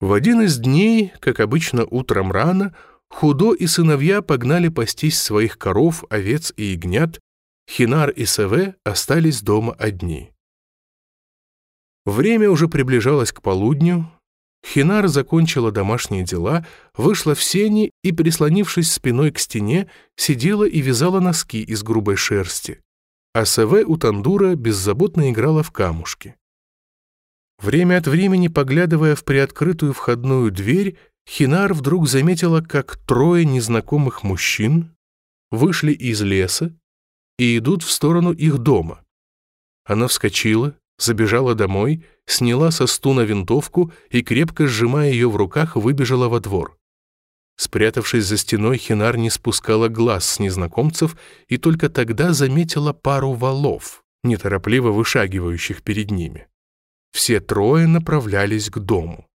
В один из дней, как обычно утром рано, Худо и сыновья погнали пастись своих коров, овец и ягнят, Хинар и Севе остались дома одни. Время уже приближалось к полудню, Хинар закончила домашние дела, вышла в сени и, прислонившись спиной к стене, сидела и вязала носки из грубой шерсти, а Севе у Тандура беззаботно играла в камушки. Время от времени, поглядывая в приоткрытую входную дверь, Хинар вдруг заметила, как трое незнакомых мужчин вышли из леса и идут в сторону их дома. Она вскочила, забежала домой, сняла со стуна винтовку и, крепко сжимая ее в руках, выбежала во двор. Спрятавшись за стеной, Хинар не спускала глаз с незнакомцев и только тогда заметила пару валов, неторопливо вышагивающих перед ними. Все трое направлялись к дому.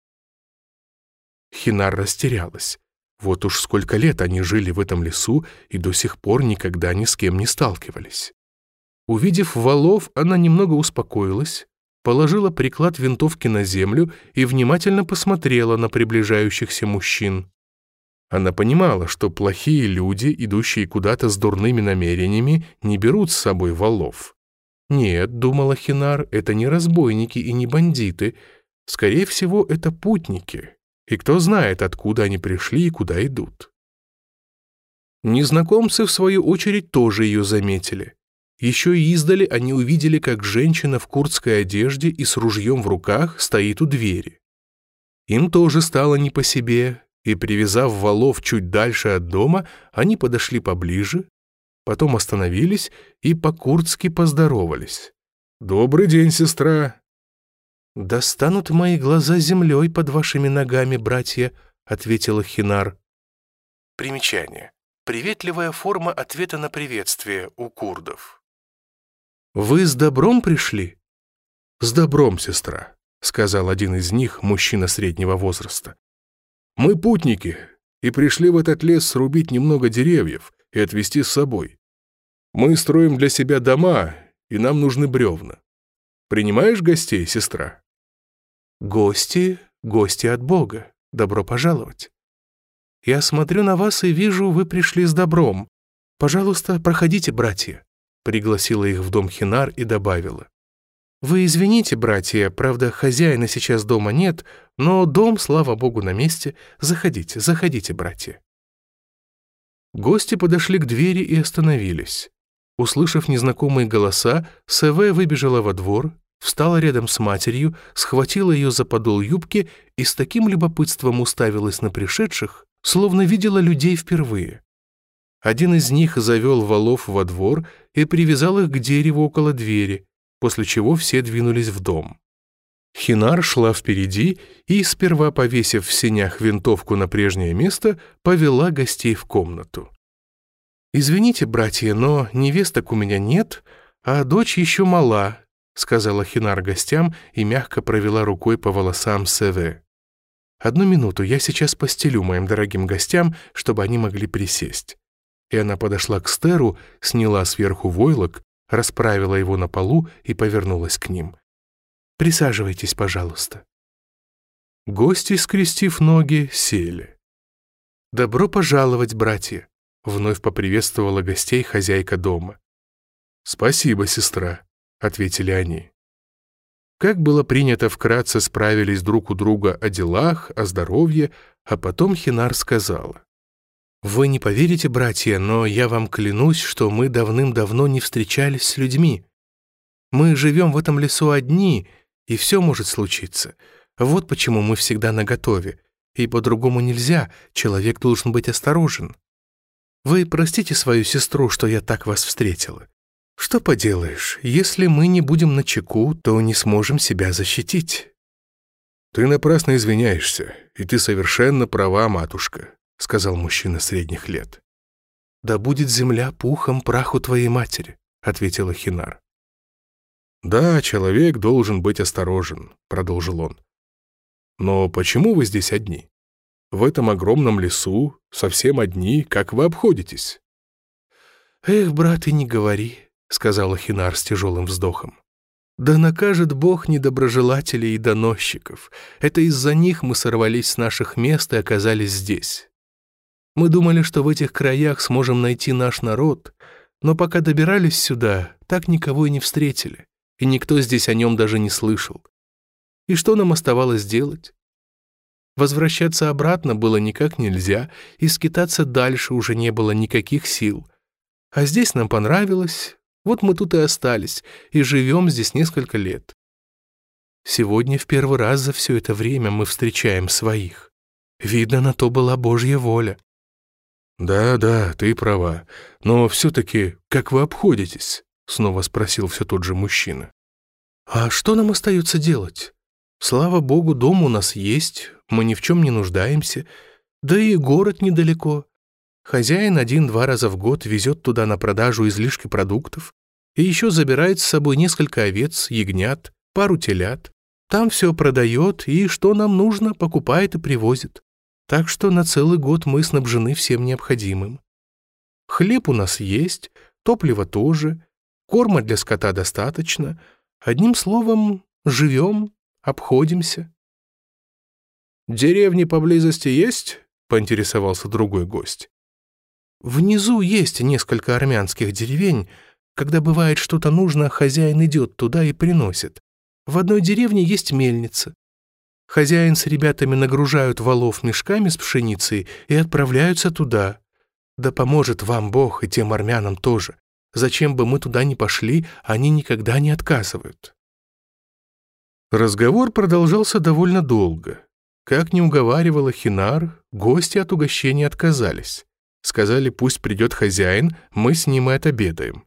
Хинар растерялась. Вот уж сколько лет они жили в этом лесу и до сих пор никогда ни с кем не сталкивались. Увидев валов, она немного успокоилась, положила приклад винтовки на землю и внимательно посмотрела на приближающихся мужчин. Она понимала, что плохие люди, идущие куда-то с дурными намерениями, не берут с собой валов. Нет, думала Хинар, это не разбойники и не бандиты. Скорее всего, это путники. И кто знает, откуда они пришли и куда идут. Незнакомцы, в свою очередь, тоже ее заметили. Еще и издали они увидели, как женщина в курдской одежде и с ружьем в руках стоит у двери. Им тоже стало не по себе, и, привязав валов чуть дальше от дома, они подошли поближе, потом остановились и по-курдски поздоровались. «Добрый день, сестра!» «Достанут мои глаза землей под вашими ногами, братья», — ответила Хинар. Примечание. Приветливая форма ответа на приветствие у курдов. «Вы с добром пришли?» «С добром, сестра», — сказал один из них, мужчина среднего возраста. «Мы путники и пришли в этот лес срубить немного деревьев и отвезти с собой. Мы строим для себя дома, и нам нужны бревна. Принимаешь гостей, сестра?» «Гости, гости от Бога. Добро пожаловать. Я смотрю на вас и вижу, вы пришли с добром. Пожалуйста, проходите, братья», — пригласила их в дом Хинар и добавила. «Вы извините, братья, правда, хозяина сейчас дома нет, но дом, слава богу, на месте. Заходите, заходите, братья». Гости подошли к двери и остановились. Услышав незнакомые голоса, Севе выбежала во двор, встала рядом с матерью, схватила ее за подол юбки и с таким любопытством уставилась на пришедших, словно видела людей впервые. Один из них завел валов во двор и привязал их к дереву около двери, после чего все двинулись в дом. Хинар шла впереди и, сперва повесив в сенях винтовку на прежнее место, повела гостей в комнату. «Извините, братья, но невесток у меня нет, а дочь еще мала», сказала Хинар гостям и мягко провела рукой по волосам Севе. «Одну минуту, я сейчас постелю моим дорогим гостям, чтобы они могли присесть». И она подошла к Стеру, сняла сверху войлок, расправила его на полу и повернулась к ним. «Присаживайтесь, пожалуйста». Гости, скрестив ноги, сели. «Добро пожаловать, братья!» — вновь поприветствовала гостей хозяйка дома. «Спасибо, сестра», — ответили они. Как было принято, вкратце справились друг у друга о делах, о здоровье, а потом Хинар сказала. «Вы не поверите, братья, но я вам клянусь, что мы давным-давно не встречались с людьми. Мы живем в этом лесу одни, и все может случиться. Вот почему мы всегда наготове. И по-другому нельзя, человек должен быть осторожен. Вы простите свою сестру, что я так вас встретила. Что поделаешь, если мы не будем на чеку, то не сможем себя защитить». «Ты напрасно извиняешься, и ты совершенно права, матушка», сказал мужчина средних лет. «Да будет земля пухом праху твоей матери», ответила Хинар. «Да, человек должен быть осторожен», продолжил он. «Но почему вы здесь одни? В этом огромном лесу, совсем одни, как вы обходитесь?» «Эх, брат, и не говори», — сказала Хинар с тяжелым вздохом. Да накажет Бог недоброжелателей и доносчиков. Это из-за них мы сорвались с наших мест и оказались здесь. Мы думали, что в этих краях сможем найти наш народ, но пока добирались сюда, так никого и не встретили, и никто здесь о нем даже не слышал. И что нам оставалось делать? Возвращаться обратно было никак нельзя, и скитаться дальше уже не было никаких сил. А здесь нам понравилось, вот мы тут и остались, и живем здесь несколько лет. Сегодня в первый раз за все это время мы встречаем своих. Видно, на то была Божья воля. «Да, да, ты права. Но все-таки как вы обходитесь?» — снова спросил все тот же мужчина. «А что нам остается делать? Слава Богу, дом у нас есть, мы ни в чем не нуждаемся, да и город недалеко. Хозяин один-два раза в год везет туда на продажу излишки продуктов и еще забирает с собой несколько овец, ягнят, пару телят. Там все продает и, что нам нужно, покупает и привозит. Так что на целый год мы снабжены всем необходимым. Хлеб у нас есть, топливо тоже, корма для скота достаточно. Одним словом, живем, обходимся. «Деревни поблизости есть?» — поинтересовался другой гость. Внизу есть несколько армянских деревень. Когда бывает что-то нужно, хозяин идет туда и приносит. В одной деревне есть мельница. Хозяин с ребятами нагружают валов мешками с пшеницей и отправляются туда. Да поможет вам Бог и тем армянам тоже. Зачем бы мы туда ни пошли, они никогда не отказывают. Разговор продолжался довольно долго. Как не уговаривала Хинар, гости от угощения отказались. Сказали, пусть придет хозяин, мы с ним и отобедаем.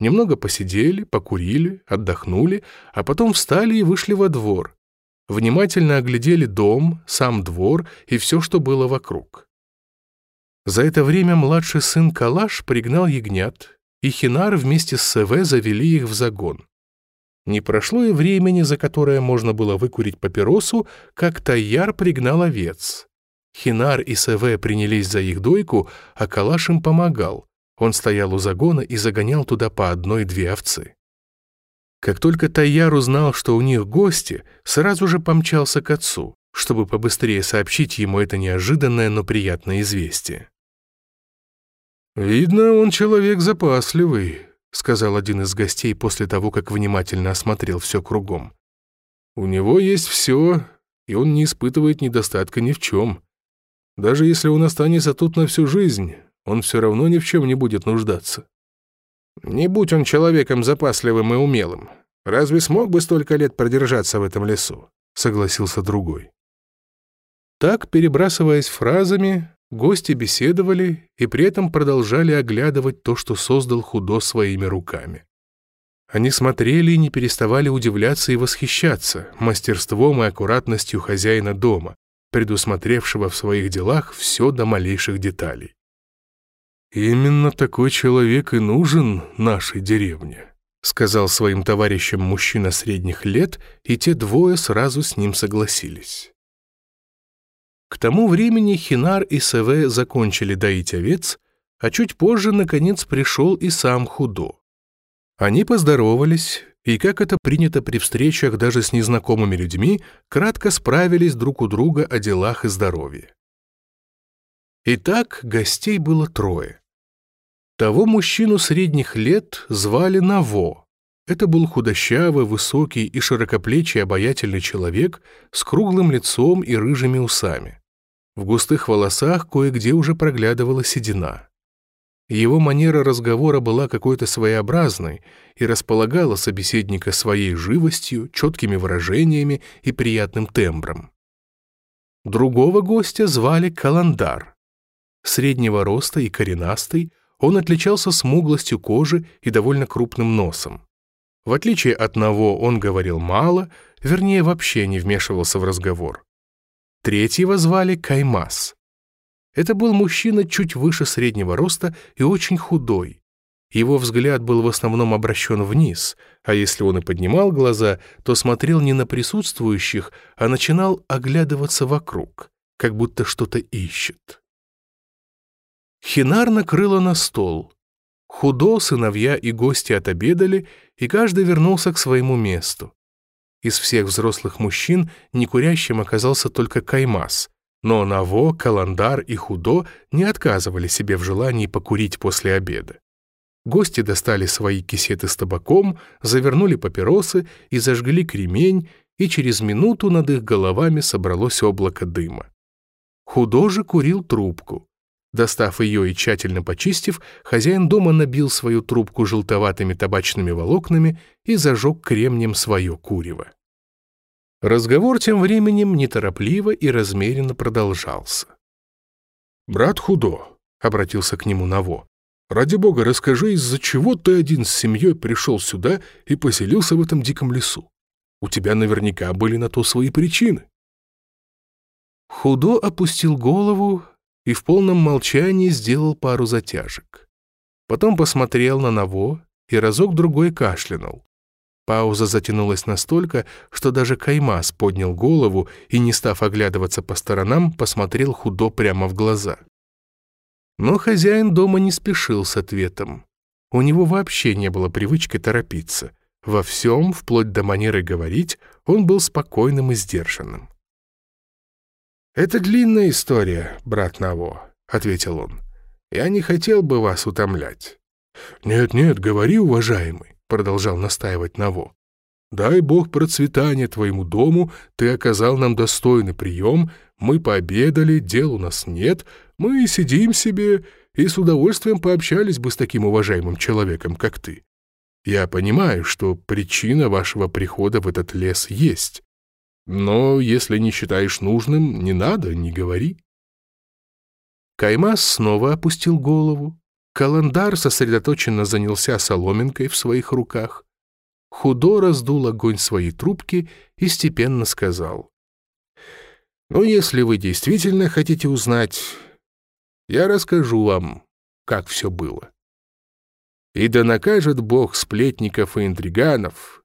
Немного посидели, покурили, отдохнули, а потом встали и вышли во двор. Внимательно оглядели дом, сам двор и все, что было вокруг. За это время младший сын Калаш пригнал ягнят, и Хинар вместе с СВ завели их в загон. Не прошло и времени, за которое можно было выкурить папиросу, как Тайяр пригнал овец. Хинар и Севе принялись за их дойку, а Калаш им помогал. Он стоял у загона и загонял туда по одной-две овцы. Как только Тайяр узнал, что у них гости, сразу же помчался к отцу, чтобы побыстрее сообщить ему это неожиданное, но приятное известие. «Видно, он человек запасливый», — сказал один из гостей после того, как внимательно осмотрел все кругом. «У него есть все, и он не испытывает недостатка ни в чем. Даже если он останется тут на всю жизнь, он все равно ни в чем не будет нуждаться. Не будь он человеком запасливым и умелым, разве смог бы столько лет продержаться в этом лесу? Согласился другой. Так, перебрасываясь фразами, гости беседовали и при этом продолжали оглядывать то, что создал Худо своими руками. Они смотрели и не переставали удивляться и восхищаться мастерством и аккуратностью хозяина дома, предусмотревшего в своих делах все до малейших деталей. «Именно такой человек и нужен нашей деревне», сказал своим товарищам мужчина средних лет, и те двое сразу с ним согласились. К тому времени Хинар и Севе закончили доить овец, а чуть позже, наконец, пришел и сам Худо. Они поздоровались, и, как это принято при встречах даже с незнакомыми людьми, кратко справились друг у друга о делах и здоровье. Итак, гостей было трое. Того мужчину средних лет звали Наво. Это был худощавый, высокий и широкоплечий обаятельный человек с круглым лицом и рыжими усами. В густых волосах кое-где уже проглядывала седина. Его манера разговора была какой-то своеобразной и располагала собеседника своей живостью, четкими выражениями и приятным тембром. Другого гостя звали Каландар. Среднего роста и коренастый, он отличался смуглостью кожи и довольно крупным носом. В отличие от Наво он говорил мало, вернее, вообще не вмешивался в разговор. Третьего звали Каймас. Это был мужчина чуть выше среднего роста и очень худой. Его взгляд был в основном обращен вниз, а если он и поднимал глаза, то смотрел не на присутствующих, а начинал оглядываться вокруг, как будто что-то ищет. Хинар накрыла на стол. Худо, сыновья и гости отобедали, и каждый вернулся к своему месту. Из всех взрослых мужчин некурящим оказался только Каймас, но Наво, Каландар и Худо не отказывали себе в желании покурить после обеда. Гости достали свои кисеты с табаком, завернули папиросы и зажгли кремень, и через минуту над их головами собралось облако дыма. Худо же курил трубку. Достав ее и тщательно почистив, хозяин дома набил свою трубку желтоватыми табачными волокнами и зажег кремнем свое курево. Разговор тем временем неторопливо и размеренно продолжался. «Брат Худо», — обратился к нему Наво, — «ради бога, расскажи, из-за чего ты один с семьей пришел сюда и поселился в этом диком лесу? У тебя наверняка были на то свои причины». Худо опустил голову и в полном молчании сделал пару затяжек. Потом посмотрел на Наво и разок-другой кашлянул. Пауза затянулась настолько, что даже Каймас поднял голову и, не став оглядываться по сторонам, посмотрел худо прямо в глаза. Но хозяин дома не спешил с ответом. У него вообще не было привычки торопиться. Во всем, вплоть до манеры говорить, он был спокойным и сдержанным. «Это длинная история, брат Наво», — ответил он. «Я не хотел бы вас утомлять». «Нет-нет, говори, уважаемый», — продолжал настаивать Наво. «Дай Бог процветания твоему дому, ты оказал нам достойный прием, мы пообедали, дел у нас нет, мы сидим себе и с удовольствием пообщались бы с таким уважаемым человеком, как ты. Я понимаю, что причина вашего прихода в этот лес есть. Но если не считаешь нужным, не надо, не говори. Каймас снова опустил голову. Каландар сосредоточенно занялся соломинкой в своих руках. Худо раздул огонь своей трубки и степенно сказал. «Ну, если вы действительно хотите узнать, я расскажу вам, как все было. И да накажет Бог сплетников и интриганов,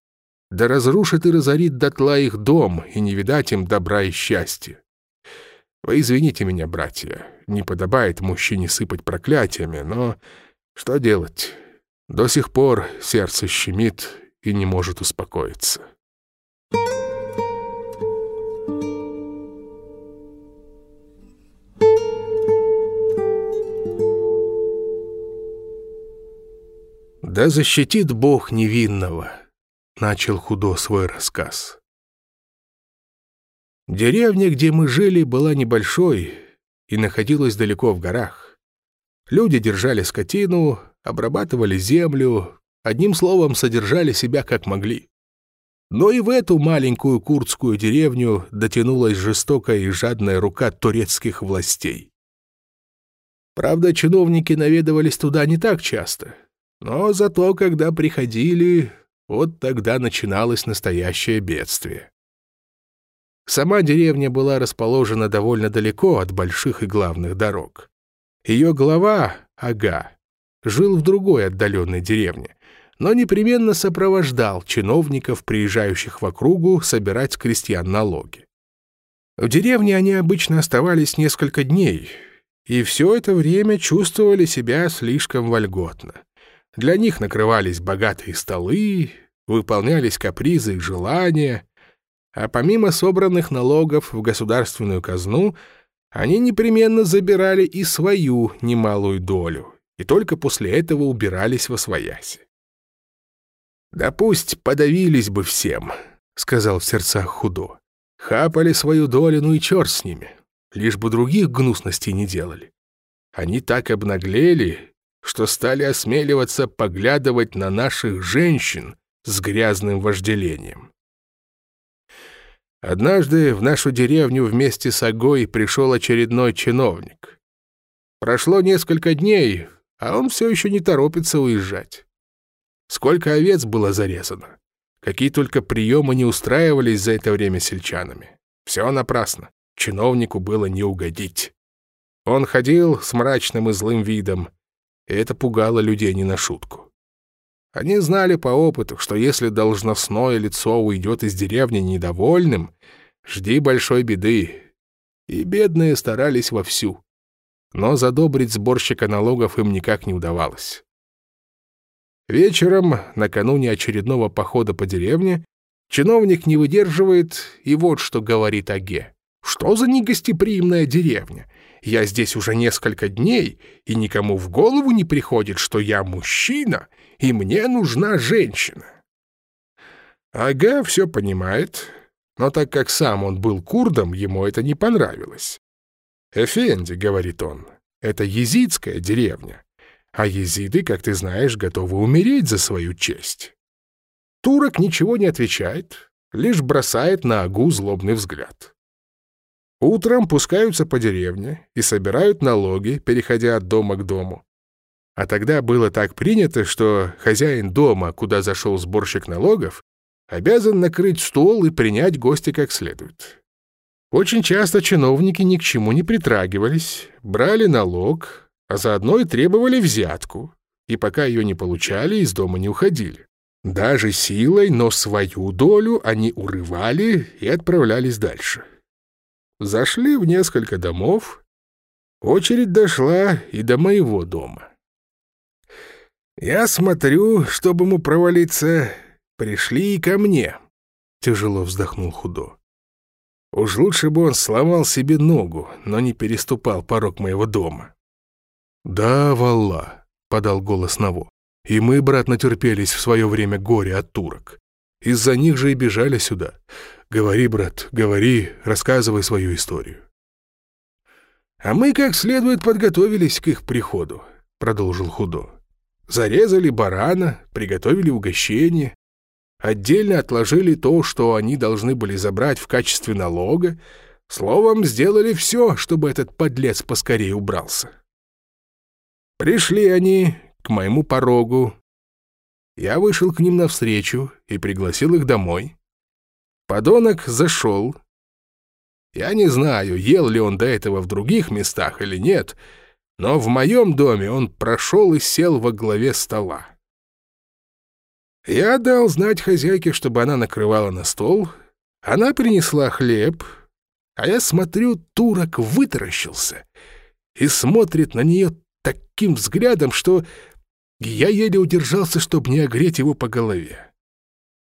да разрушит и разорит дотла их дом, и не видать им добра и счастья. Вы извините меня, братья, не подобает мужчине сыпать проклятиями, но что делать? До сих пор сердце щемит и не может успокоиться. Да защитит Бог невинного начал Худо свой рассказ. Деревня, где мы жили, была небольшой и находилась далеко в горах. Люди держали скотину, обрабатывали землю, одним словом, содержали себя как могли. Но и в эту маленькую курдскую деревню дотянулась жестокая и жадная рука турецких властей. Правда, чиновники наведывались туда не так часто, но зато, когда приходили, вот тогда начиналось настоящее бедствие. Сама деревня была расположена довольно далеко от больших и главных дорог. Ее глава, Ага, жил в другой отдаленной деревне, но непременно сопровождал чиновников, приезжающих в округу, собирать крестьян налоги. В деревне они обычно оставались несколько дней, и все это время чувствовали себя слишком вольготно. Для них накрывались богатые столы, выполнялись капризы и желания, а помимо собранных налогов в государственную казну, они непременно забирали и свою немалую долю, и только после этого убирались во свояси. «Да пусть подавились бы всем», — сказал в сердцах Худо. «Хапали свою долю, ну и черт с ними, лишь бы других гнусностей не делали. Они так обнаглели, что стали осмеливаться поглядывать на наших женщин с грязным вожделением. Однажды в нашу деревню вместе с Огой пришел очередной чиновник. Прошло несколько дней, а он все еще не торопится уезжать. Сколько овец было зарезано. Какие только приемы не устраивались за это время сельчанами. Все напрасно. Чиновнику было не угодить. Он ходил с мрачным и злым видом, и это пугало людей не на шутку. Они знали по опыту, что если должностное лицо уйдет из деревни недовольным, жди большой беды. И бедные старались вовсю. Но задобрить сборщика налогов им никак не удавалось. Вечером, накануне очередного похода по деревне, чиновник не выдерживает и вот что говорит Аге. «Что за негостеприимная деревня? Я здесь уже несколько дней, и никому в голову не приходит, что я мужчина, и мне нужна женщина». Ага все понимает, но так как сам он был курдом, ему это не понравилось. «Эфенди», — говорит он, — «это езидская деревня, а езиды, как ты знаешь, готовы умереть за свою честь». Турок ничего не отвечает, лишь бросает на Агу злобный взгляд. Утром пускаются по деревне и собирают налоги, переходя от дома к дому. А тогда было так принято, что хозяин дома, куда зашел сборщик налогов, обязан накрыть стол и принять гостя как следует. Очень часто чиновники ни к чему не притрагивались, брали налог, а заодно и требовали взятку, и пока ее не получали, из дома не уходили. Даже силой, но свою долю они урывали и отправлялись дальше. Зашли в несколько домов, очередь дошла и до моего дома. Я смотрю, чтобы ему провалиться, пришли и ко мне. Тяжело вздохнул Худо. Уж лучше бы он сломал себе ногу, но не переступал порог моего дома. «Да, Валла», — подал голос Наво, — «и мы, брат, натерпелись в свое время горе от турок. Из-за них же и бежали сюда. Говори, брат, говори, рассказывай свою историю». «А мы как следует подготовились к их приходу», — продолжил Худо. «Зарезали барана, приготовили угощение, отдельно отложили то, что они должны были забрать в качестве налога, словом, сделали все, чтобы этот подлец поскорее убрался. Пришли они к моему порогу. Я вышел к ним навстречу и пригласил их домой. Подонок зашел. Я не знаю, ел ли он до этого в других местах или нет, но в моем доме он прошел и сел во главе стола. Я дал знать хозяйке, чтобы она накрывала на стол. Она принесла хлеб, а я смотрю, турок вытаращился и смотрит на нее таким взглядом, что я еле удержался, чтобы не огреть его по голове.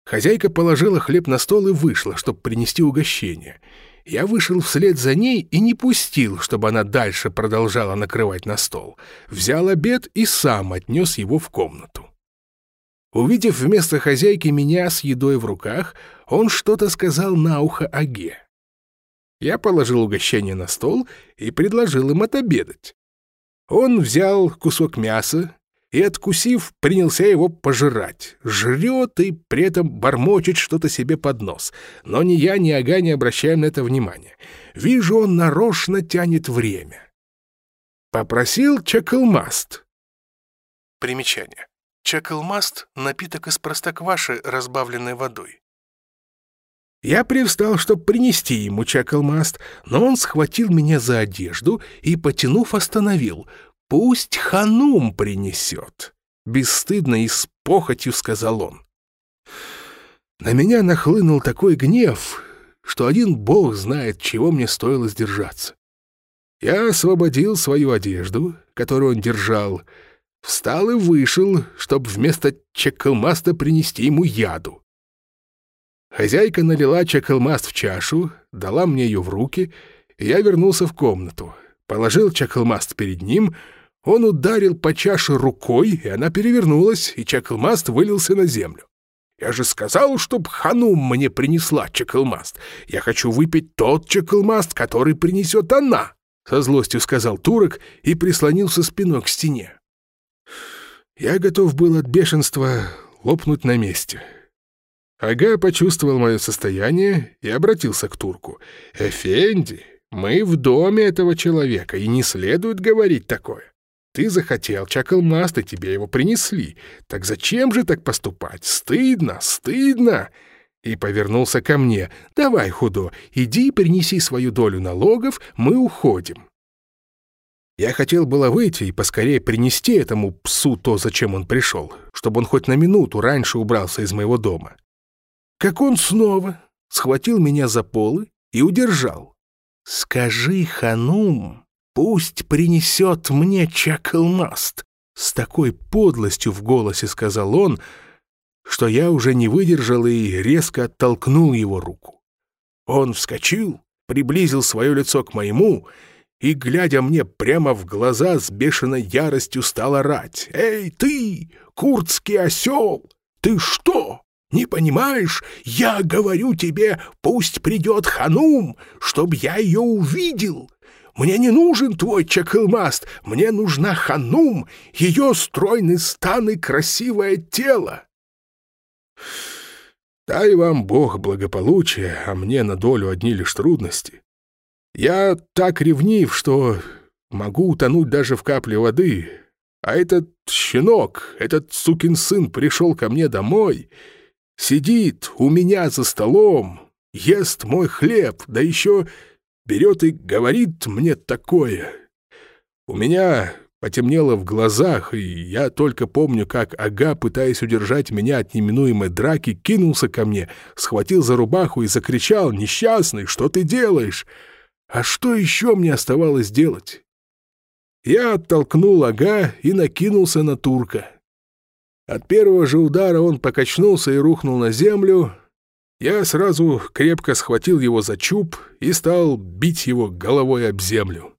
Хозяйка положила хлеб на стол и вышла, чтобы принести угощение. Я вышел вслед за ней и не пустил, чтобы она дальше продолжала накрывать на стол. Взял обед и сам отнес его в комнату. Увидев вместо хозяйки меня с едой в руках, он что-то сказал на ухо Аге. Я положил угощение на стол и предложил им отобедать. Он взял кусок мяса и, откусив, принялся его пожирать. Жрет и при этом бормочет что-то себе под нос. Но ни я, ни Ага не обращаем на это внимания. Вижу, он нарочно тянет время. Попросил чекалмаст. Примечание. Чаклмаст — напиток из простокваши, разбавленной водой. Я привстал, чтобы принести ему чаклмаст, но он схватил меня за одежду и, потянув, остановил. «Пусть ханум принесет!» Бесстыдно и с похотью сказал он. На меня нахлынул такой гнев, что один бог знает, чего мне стоило сдержаться. Я освободил свою одежду, которую он держал, — Встал и вышел, чтобы вместо чекалмаста принести ему яду. Хозяйка налила чекалмаст в чашу, дала мне ее в руки, и я вернулся в комнату. Положил чекалмаст перед ним, он ударил по чаше рукой, и она перевернулась, и чекалмаст вылился на землю. Я же сказал, чтоб ханум мне принесла чекалмаст. Я хочу выпить тот чекалмаст, который принесет она, — со злостью сказал турок и прислонился спиной к стене. Я готов был от бешенства лопнуть на месте. Ага почувствовал мое состояние и обратился к турку. «Эфенди, мы в доме этого человека, и не следует говорить такое. Ты захотел чакалмаст, и тебе его принесли. Так зачем же так поступать? Стыдно, стыдно!» И повернулся ко мне. «Давай, Худо, иди и принеси свою долю налогов, мы уходим». Я хотел было выйти и поскорее принести этому псу то, зачем он пришел, чтобы он хоть на минуту раньше убрался из моего дома. Как он снова схватил меня за полы и удержал. «Скажи, ханум, пусть принесет мне чакалмаст, С такой подлостью в голосе сказал он, что я уже не выдержал и резко оттолкнул его руку. Он вскочил, приблизил свое лицо к моему и, глядя мне прямо в глаза, с бешеной яростью стал орать. «Эй, ты, курдский осел! Ты что, не понимаешь? Я говорю тебе, пусть придет Ханум, чтоб я ее увидел. Мне не нужен твой чакылмаст, мне нужна Ханум, ее стройный стан и красивое тело». Дай вам Бог благополучия, а мне на долю одни лишь трудности. Я так ревнив, что могу утонуть даже в капле воды. А этот щенок, этот сукин сын пришел ко мне домой, сидит у меня за столом, ест мой хлеб, да еще берет и говорит мне такое. У меня потемнело в глазах, и я только помню, как Ага, пытаясь удержать меня от неминуемой драки, кинулся ко мне, схватил за рубаху и закричал «Несчастный, что ты делаешь?» А что еще мне оставалось делать? Я оттолкнул Ага и накинулся на турка. От первого же удара он покачнулся и рухнул на землю. Я сразу крепко схватил его за чуб и стал бить его головой об землю.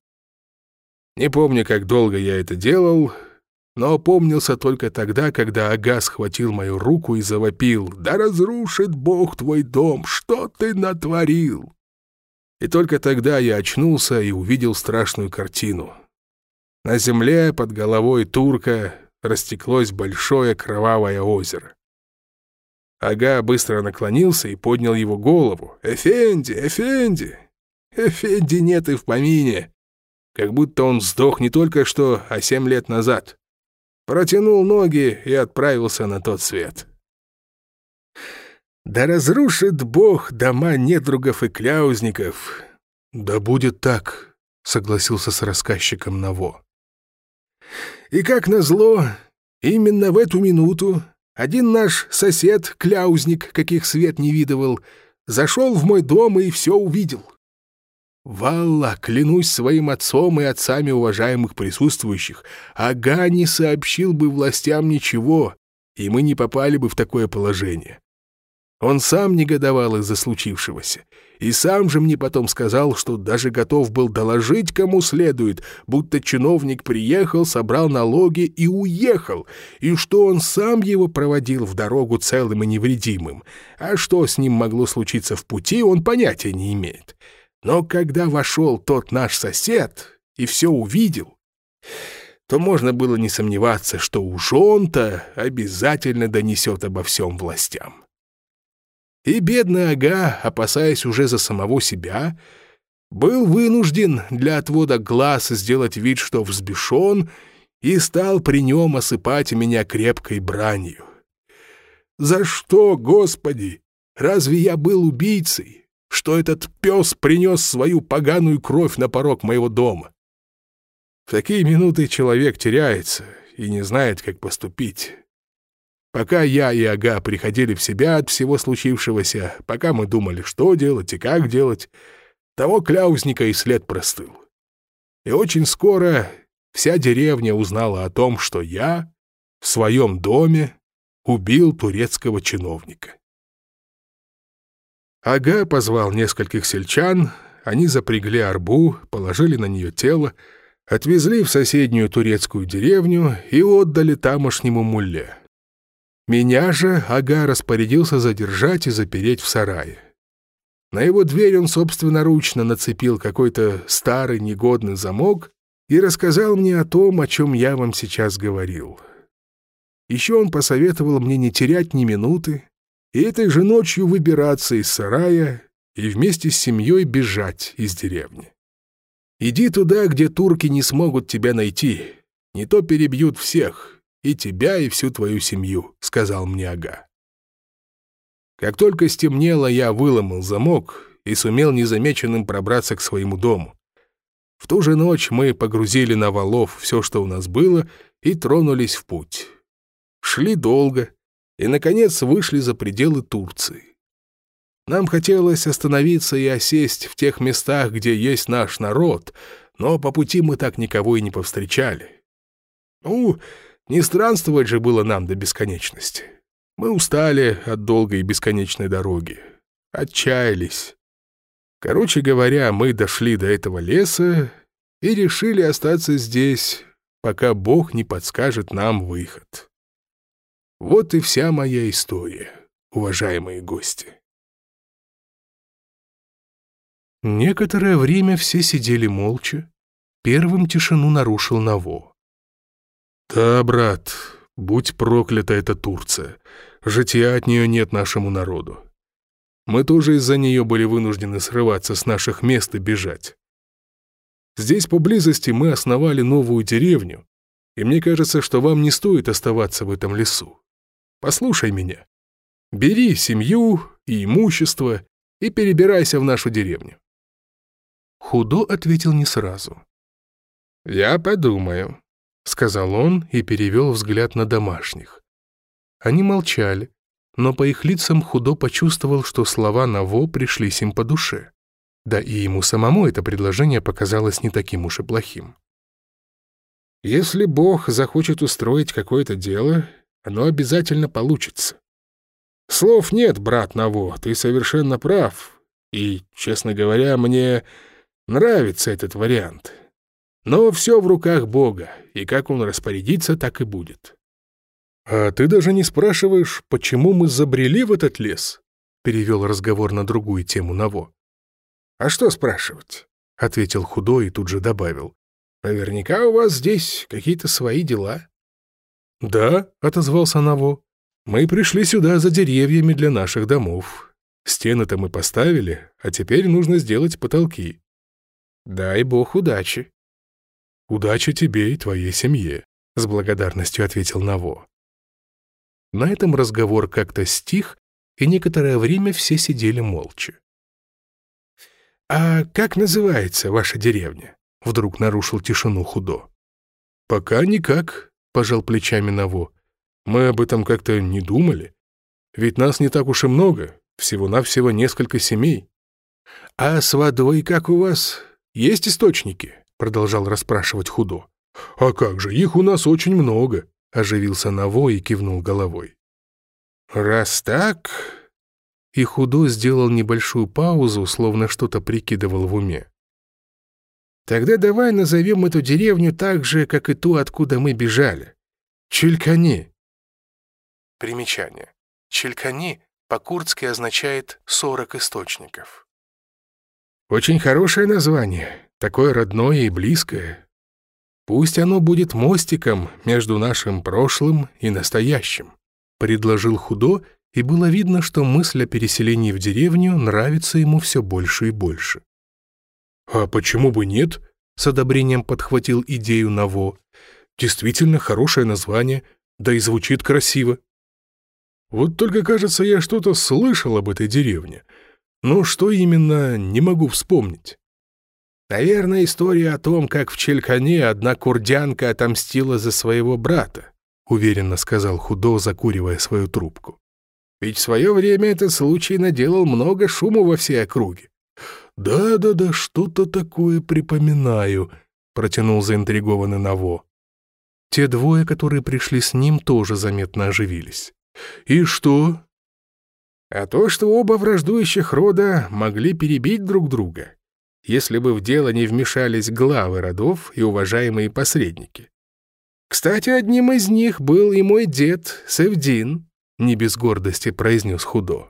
Не помню, как долго я это делал, но помнился только тогда, когда Ага схватил мою руку и завопил «Да разрушит Бог твой дом! Что ты натворил?» И только тогда я очнулся и увидел страшную картину. На земле под головой турка растеклось большое кровавое озеро. Ага быстро наклонился и поднял его голову. «Эфенди, Эфенди! Эфенди нет и в помине!» Как будто он сдох не только что, а семь лет назад. Протянул ноги и отправился на тот свет. Да разрушит Бог дома недругов и кляузников. Да будет так, согласился с рассказчиком Наво. И как назло, именно в эту минуту один наш сосед, кляузник, каких свет не видывал, зашел в мой дом и все увидел. Валла, клянусь своим отцом и отцами уважаемых присутствующих, Ага не сообщил бы властям ничего, и мы не попали бы в такое положение. Он сам негодовал из-за случившегося. И сам же мне потом сказал, что даже готов был доложить кому следует, будто чиновник приехал, собрал налоги и уехал, и что он сам его проводил в дорогу целым и невредимым. А что с ним могло случиться в пути, он понятия не имеет. Но когда вошел тот наш сосед и все увидел, то можно было не сомневаться, что уж он-то обязательно донесет обо всем властям. И бедный Ага, опасаясь уже за самого себя, был вынужден для отвода глаз сделать вид, что взбешен, и стал при нем осыпать меня крепкой бранью. «За что, Господи? Разве я был убийцей? Что этот пес принес свою поганую кровь на порог моего дома?» В такие минуты человек теряется и не знает, как поступить. Пока я и Ага приходили в себя от всего случившегося, пока мы думали, что делать и как делать, того кляузника и след простыл. И очень скоро вся деревня узнала о том, что я в своем доме убил турецкого чиновника. Ага позвал нескольких сельчан, они запрягли арбу, положили на нее тело, отвезли в соседнюю турецкую деревню и отдали тамошнему мулле. Меня же Ага распорядился задержать и запереть в сарае. На его дверь он собственноручно нацепил какой-то старый негодный замок и рассказал мне о том, о чем я вам сейчас говорил. Еще он посоветовал мне не терять ни минуты и этой же ночью выбираться из сарая и вместе с семьей бежать из деревни. Иди туда, где турки не смогут тебя найти, не то перебьют всех, и тебя, и всю твою семью», — сказал мне Ага. Как только стемнело, я выломал замок и сумел незамеченным пробраться к своему дому. В ту же ночь мы погрузили на валов все, что у нас было, и тронулись в путь. Шли долго и, наконец, вышли за пределы Турции. Нам хотелось остановиться и осесть в тех местах, где есть наш народ, но по пути мы так никого и не повстречали. Ну, не странствовать же было нам до бесконечности. Мы устали от долгой и бесконечной дороги. Отчаялись. Короче говоря, мы дошли до этого леса и решили остаться здесь, пока Бог не подскажет нам выход. Вот и вся моя история, уважаемые гости. Некоторое время все сидели молча. Первым тишину нарушил Наво. «Да, брат, будь проклята эта Турция. Жития от нее нет нашему народу. Мы тоже из-за нее были вынуждены срываться с наших мест и бежать. Здесь поблизости мы основали новую деревню, и мне кажется, что вам не стоит оставаться в этом лесу. Послушай меня. Бери семью и имущество и перебирайся в нашу деревню. Худо ответил не сразу. «Я подумаю», — сказал он и перевел взгляд на домашних. Они молчали, но по их лицам Худо почувствовал, что слова Наво пришлись им по душе. Да и ему самому это предложение показалось не таким уж и плохим. «Если Бог захочет устроить какое-то дело, оно обязательно получится. Слов нет, брат Наво, ты совершенно прав. И, честно говоря, мне нравится этот вариант. Но все в руках Бога, и как он распорядится, так и будет. «А ты даже не спрашиваешь, почему мы забрели в этот лес?» перевел разговор на другую тему Наво. «А что спрашивать?» — ответил худой и тут же добавил. «Наверняка у вас здесь какие-то свои дела». «Да», — отозвался Наво. «Мы пришли сюда за деревьями для наших домов. Стены-то мы поставили, а теперь нужно сделать потолки». «Дай бог удачи». «Удачи тебе и твоей семье», — с благодарностью ответил Наво. На этом разговор как-то стих, и некоторое время все сидели молча. «А как называется ваша деревня?» — вдруг нарушил тишину Худо. «Пока никак», — пожал плечами Наво. «Мы об этом как-то не думали. Ведь нас не так уж и много, всего-навсего несколько семей». «А с водой как у вас? Есть источники?» — продолжал расспрашивать Худо. «А как же, их у нас очень много», Оживился Наво и кивнул головой. «Раз так...» И Худо сделал небольшую паузу, словно что-то прикидывал в уме. «Тогда давай назовем эту деревню так же, как и ту, откуда мы бежали. Челькани». Примечание. Челькани по-курдски означает «сорок источников». «Очень хорошее название, такое родное и близкое. Пусть оно будет мостиком между нашим прошлым и настоящим», — предложил Худо, и было видно, что мысль о переселении в деревню нравится ему все больше и больше. «А почему бы нет?» — с одобрением подхватил идею Наво. «Действительно хорошее название, да и звучит красиво. Вот только, кажется, я что-то слышал об этой деревне, но что именно, не могу вспомнить». Наверное, история о том, как в Челькане одна курдянка отомстила за своего брата, уверенно сказал Худо, закуривая свою трубку. Ведь в свое время этот случай наделал много шума во всей округе. «Да-да-да, что-то такое припоминаю», — протянул заинтригованный Наво. Те двое, которые пришли с ним, тоже заметно оживились. «И что?» «А то, что оба враждующих рода могли перебить друг друга если бы в дело не вмешались главы родов и уважаемые посредники. Кстати, одним из них был и мой дед Севдин, не без гордости произнес Худо.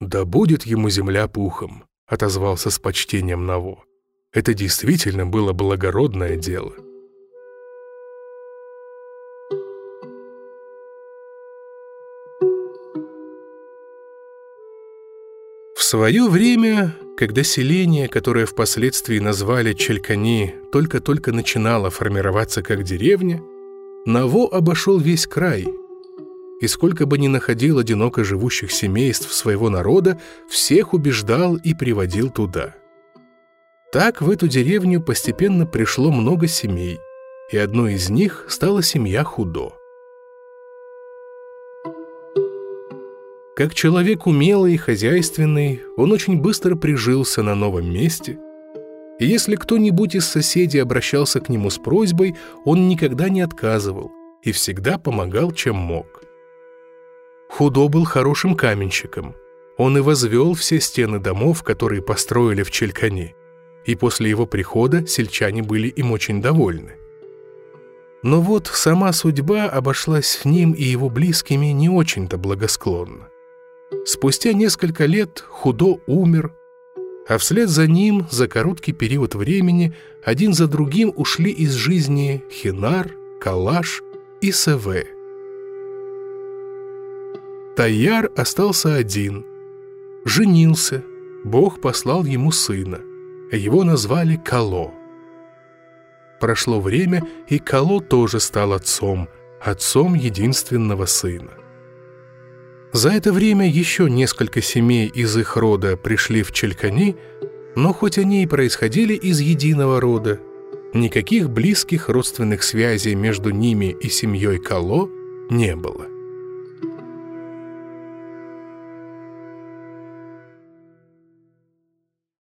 «Да будет ему земля пухом», — отозвался с почтением Наво. «Это действительно было благородное дело». В свое время когда селение, которое впоследствии назвали Челькани, только-только начинало формироваться как деревня, Наво обошел весь край. И сколько бы ни находил одиноко живущих семейств своего народа, всех убеждал и приводил туда. Так в эту деревню постепенно пришло много семей, и одной из них стала семья Худо. Как человек умелый и хозяйственный, он очень быстро прижился на новом месте И если кто-нибудь из соседей обращался к нему с просьбой, он никогда не отказывал и всегда помогал, чем мог. Худо был хорошим каменщиком. Он и возвел все стены домов, которые построили в Челькане, и после его прихода сельчане были им очень довольны. Но вот сама судьба обошлась с ним и его близкими не очень-то благосклонно. Спустя несколько лет Худо умер, а вслед за ним за короткий период времени один за другим ушли из жизни Хинар, Калаш и Севе. Таяр остался один, женился, Бог послал ему сына, его назвали Кало. Прошло время, и Кало тоже стал отцом, отцом единственного сына. За это время еще несколько семей из их рода пришли в Челькани, но хоть они и происходили из единого рода, никаких близких родственных связей между ними и семьей Кало не было.